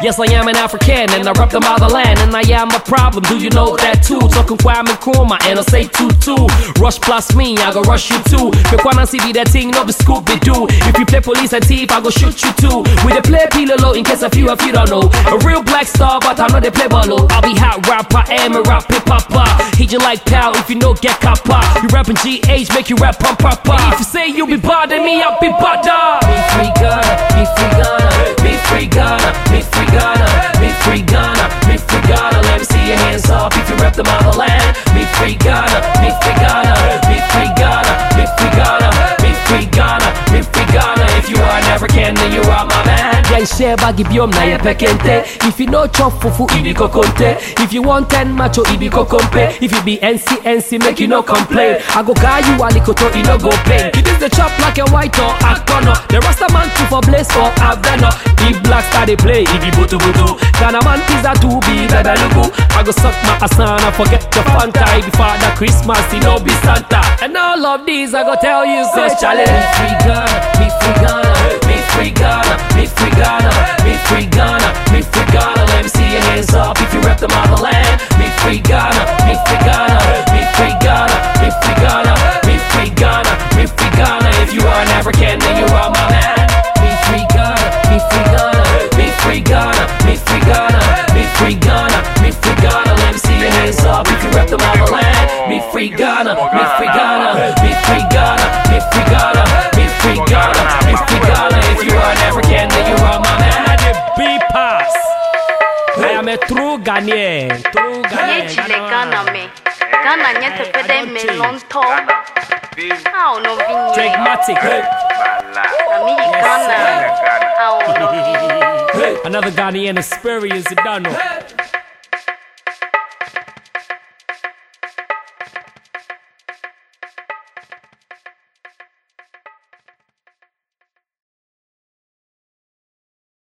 Yes, I am an African and I rep the motherland and I am a problem. Do you know that too? Talking Kwame Nkrumah and I say two two. Rush plus me, I go rush you too. Quick wanna see be that thing, no be scoop be do. If you play police and thief, I go shoot you too. We the play peel low in case a few of you don't know. A real black star, but I know they play low. I'll be hot rapper, am a rap hip hopper. Hit you like pal if you know get copper. You rapping GH, make you rap pump proper. If you say you be bothering me, I'll be bothered. Me free Ghana. If you are never African, then you are my man. Bagi biom na ye pekente. If you know chop fufu, ibi kokonte. If you want ten macho, ibi kokompe. If you be NC, NC, make you no complain. I go guy you alikoto, you no go pain. It is the chop like a white or a corner. The rasta man too for blaze for Avena. If black star they play, ibi butu butu. Ghana man is a to be bebelugu. Go suck my asana, forget the Fanta. If Father Christmas, he no be Santa. And all of these I go tell you, say challenge. Me free Ghana, me free Ghana, if you rep motherland. Me free Ghana, me free Ghana, me free Ghana, me free Ghana, me free Ghana, me free Ghana. If you are an African, then you are my man. B pass. I am a true Ghanaian. True Nye chile Ghana me. Ghana nye teƒe ɖe me lɔŋtɔ. Awɔ nɔvi nye. Dragmatic. Ami yi Ghana. Awɔ ah, oh, nɔvi. Another Ghanaian experience, you don't know.